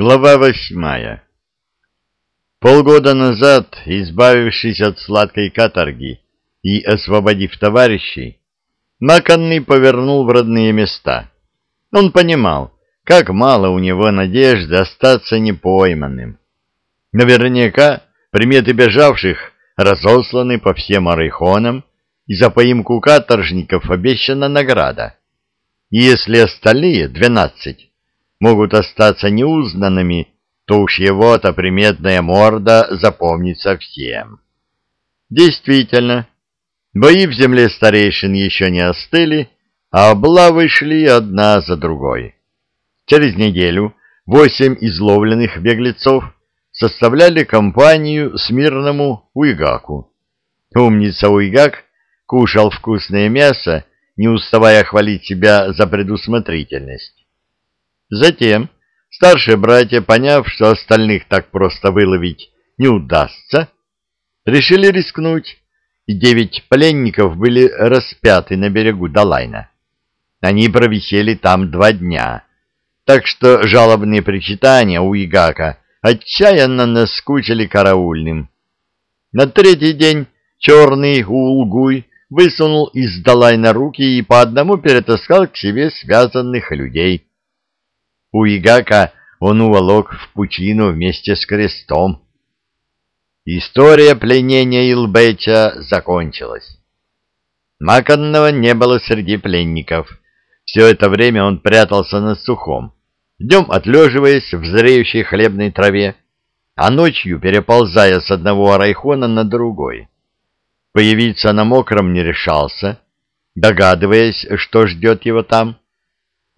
Глава восьмая Полгода назад, избавившись от сладкой каторги и освободив товарищей, Маканный повернул в родные места. Он понимал, как мало у него надежды остаться непойманным. Наверняка приметы бежавших разосланы по всем арайхонам, и за поимку каторжников обещана награда. И если остальные, двенадцать, могут остаться неузнанными, то уж его-то приметная морда запомнится всем. Действительно, бои в земле старейшин еще не остыли, а облавы шли одна за другой. Через неделю восемь изловленных беглецов составляли компанию смирному Уйгаку. Умница Уйгак кушал вкусное мясо, не уставая хвалить себя за предусмотрительность. Затем старшие братья, поняв, что остальных так просто выловить не удастся, решили рискнуть, и девять пленников были распяты на берегу Далайна. Они провисели там два дня, так что жалобные причитания у Игака отчаянно наскучили караульным. На третий день черный Улгуй высунул из Далайна руки и по одному перетаскал к себе связанных людей. У Игака он уволок в пучину вместе с крестом. История пленения Илбеча закончилась. Маканного не было среди пленников. Все это время он прятался на сухом, днем отлеживаясь в зреющей хлебной траве, а ночью переползая с одного арайхона на другой. Появиться на мокром не решался, догадываясь, что ждет его там.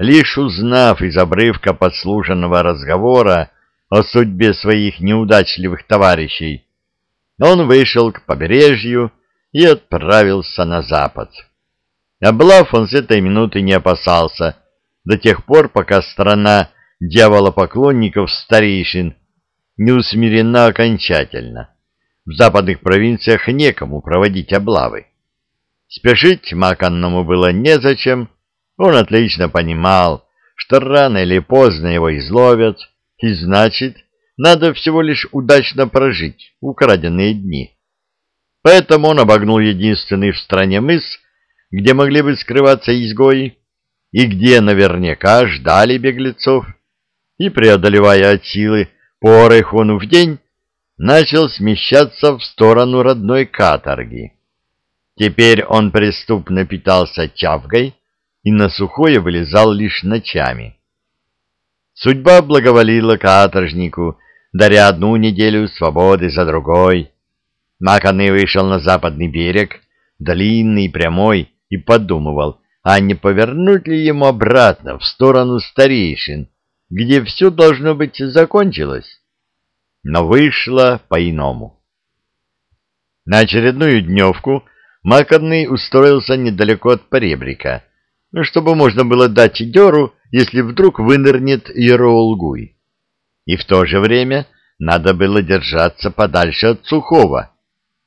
Лишь узнав из обрывка подслушанного разговора о судьбе своих неудачливых товарищей, он вышел к побережью и отправился на запад. Облав он с этой минуты не опасался, до тех пор, пока страна дьяволопоклонников старейшин не усмирена окончательно. В западных провинциях некому проводить облавы. Спешить Маканному было незачем, он отлично понимал, что рано или поздно его изловят, и значит, надо всего лишь удачно прожить украденные дни. Поэтому он обогнул единственный в стране мыс, где могли бы скрываться изгои, и где наверняка ждали беглецов, и, преодолевая от силы по Орехону в день, начал смещаться в сторону родной каторги. Теперь он преступно питался чавгой и на сухое вылезал лишь ночами. Судьба благоволила каторжнику, даря одну неделю свободы за другой. Маканы вышел на западный берег, длинный прямой, и подумывал, а не повернуть ли ему обратно в сторону старейшин, где все должно быть закончилось. Но вышло по-иному. На очередную дневку Макарный устроился недалеко от поребрика, чтобы можно было дать деру, если вдруг вынырнет Ероулгуй. И в то же время надо было держаться подальше от Сухого,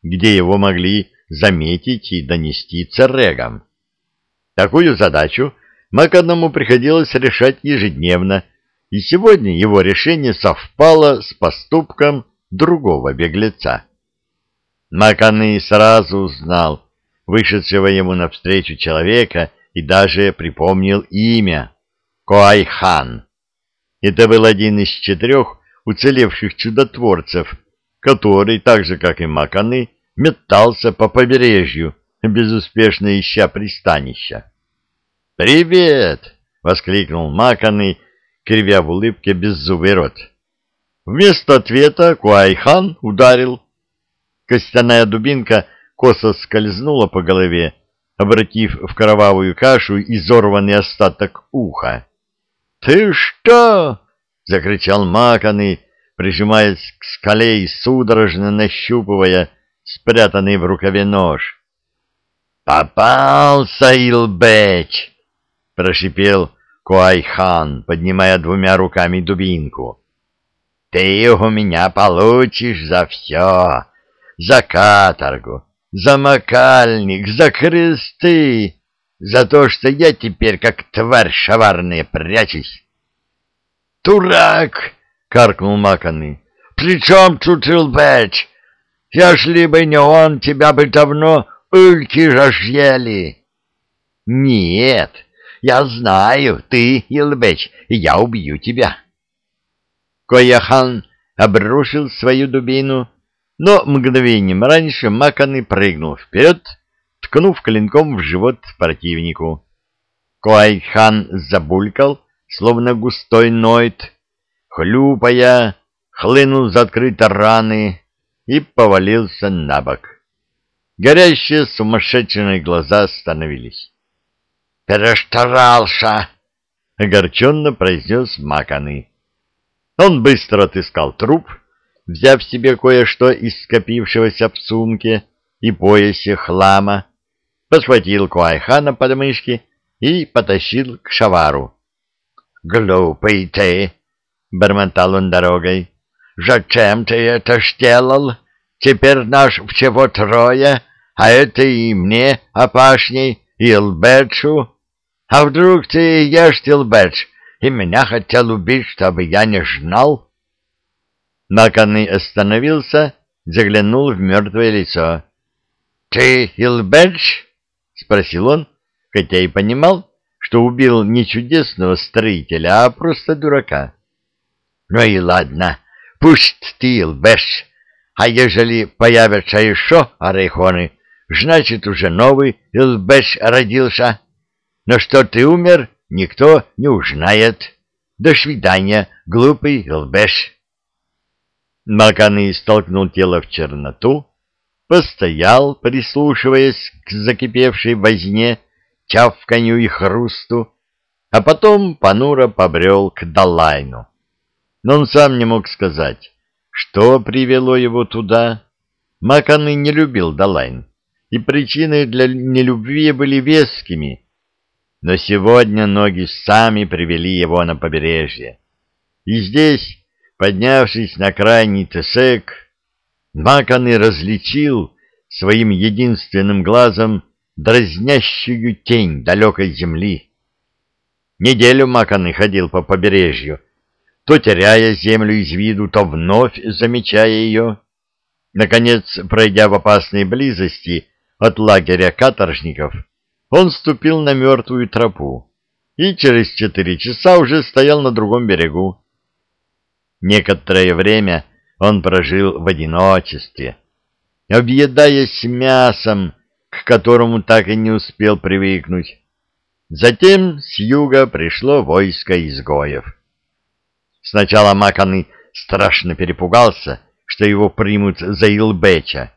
где его могли заметить и донести царегам. Такую задачу Маканому приходилось решать ежедневно, и сегодня его решение совпало с поступком другого беглеца. Маканы сразу узнал вышедшего ему навстречу человека и даже припомнил имя — Коайхан. Это был один из четырех уцелевших чудотворцев, который, так же как и Маканы, метался по побережью, безуспешно ища пристанища. «Привет!» — воскликнул Маканы, кривя в улыбке беззубый рот. Вместо ответа Куайхан ударил. Костяная дубинка косо скользнула по голове, обратив в кровавую кашу изорванный остаток уха. «Ты что?» — закричал Маканы, прижимаясь к скале и судорожно нащупывая спрятанный в рукаве нож. «Попался, Илбеч!» — прошипел Куайхан, поднимая двумя руками дубинку. «Ты у меня получишь за все, за каторгу, за макальник, за кресты, за то, что я теперь, как тварь шаварная, прячусь». «Турак!» — каркнул Маканы. «При чем тут Илбэч? Если бы не он, тебя бы давно ульки разъели!» «Нет, я знаю, ты, Илбэч, и я убью тебя!» Кояхан обрушил свою дубину, но мгновением раньше Маканы прыгнул вперед, ткнув клинком в живот противнику. Коайхан забулькал, словно густой нойт, хлюпая, хлынул за открытой раны и повалился на бок. Горящие сумасшедшие глаза остановились. «Перестарался!» — огорченно произнес Маканы. Он быстро отыскал труп, взяв себе кое-что из скопившегося в сумке и поясе хлама, посхватил Куайхана под мышки и потащил к шавару. «Глупый ты!» — бормотал он дорогой. «Зачем ты это сделал? Теперь наш всего трое, а это и мне опашней, и Лбетшу. А вдруг ты ешь, Лбетш, и меня хотел убить, чтобы я не знал?» Наканный остановился, заглянул в мертвое лицо. «Ты Илбедж?» — спросил он, хотя и понимал, что убил не чудесного строителя, а просто дурака. «Ну и ладно, пусть ты Илбедж, а ежели появятся еще орехоны, значит, уже новый Илбедж родился. Но что ты умер, никто не узнает. До свидания, глупый Илбедж». Маканы столкнул тело в черноту, постоял, прислушиваясь к закипевшей возне, чавканью и хрусту, а потом понуро побрел к Далайну. Но он сам не мог сказать, что привело его туда. Маканы не любил Далайн, и причины для нелюбви были вескими, но сегодня ноги сами привели его на побережье. И здесь Поднявшись на крайний тесек, Маканы различил своим единственным глазом дразнящую тень далекой земли. Неделю Маканы ходил по побережью, то теряя землю из виду, то вновь замечая ее. Наконец, пройдя в опасной близости от лагеря каторжников, он ступил на мертвую тропу и через четыре часа уже стоял на другом берегу. Некоторое время он прожил в одиночестве, объедаясь мясом, к которому так и не успел привыкнуть. Затем с юга пришло войско изгоев. Сначала Маканы страшно перепугался, что его примут за Илбеча,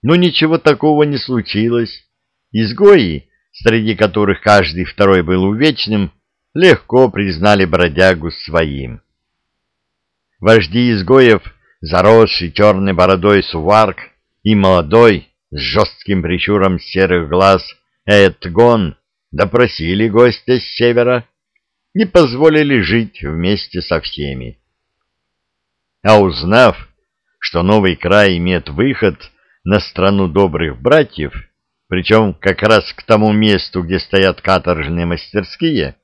но ничего такого не случилось. Изгои, среди которых каждый второй был увечным, легко признали бродягу своим. Вожди изгоев, заросший черной бородой суварк и молодой, с жестким прищуром серых глаз Эдгон, допросили гостя с севера и позволили жить вместе со всеми. А узнав, что новый край имеет выход на страну добрых братьев, причем как раз к тому месту, где стоят каторжные мастерские,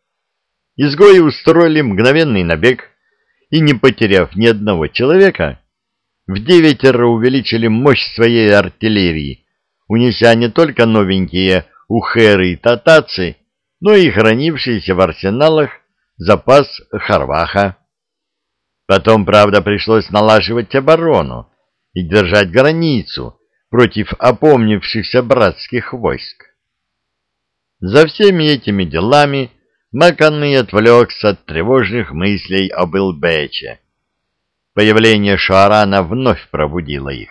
изгои устроили мгновенный набег и, не потеряв ни одного человека, в девятеро увеличили мощь своей артиллерии, унеся не только новенькие ухеры и татацы, но и хранившиеся в арсеналах запас Харваха. Потом, правда, пришлось налаживать оборону и держать границу против опомнившихся братских войск. За всеми этими делами Маканный отвлекся от тревожных мыслей об Илбече. Появление Шуарана вновь пробудило их.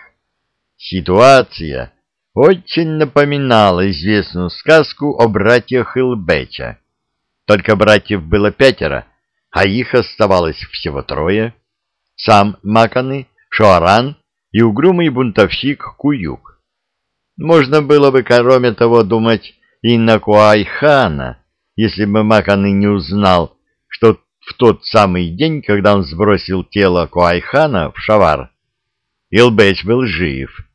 Ситуация очень напоминала известную сказку о братьях Илбеча. Только братьев было пятеро, а их оставалось всего трое. Сам Маканы, Шуаран и угрюмый бунтовщик Куюк. Можно было бы, кроме того, думать и на Куайхана, если бы Маканы не узнал, что в тот самый день, когда он сбросил тело Куайхана в шавар, Илбэч был жив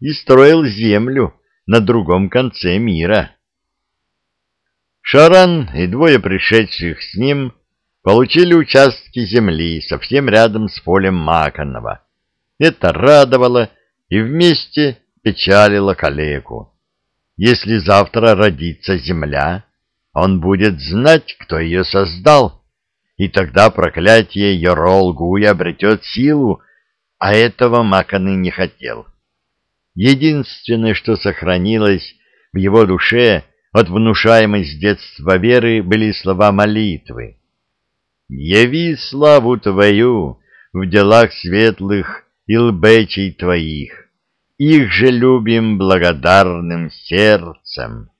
и строил землю на другом конце мира. Шаран и двое пришедших с ним получили участки земли совсем рядом с полем Маканова. Это радовало и вместе печалило калеку. Если завтра родится земля, он будет знать, кто ее создал, и тогда проклятие Йорол-Гуя обретет силу, а этого Маканы не хотел. Единственное, что сохранилось в его душе от внушаемой с детства веры, были слова молитвы. «Яви славу Твою в делах светлых и лбечей Твоих, их же любим благодарным сердцем».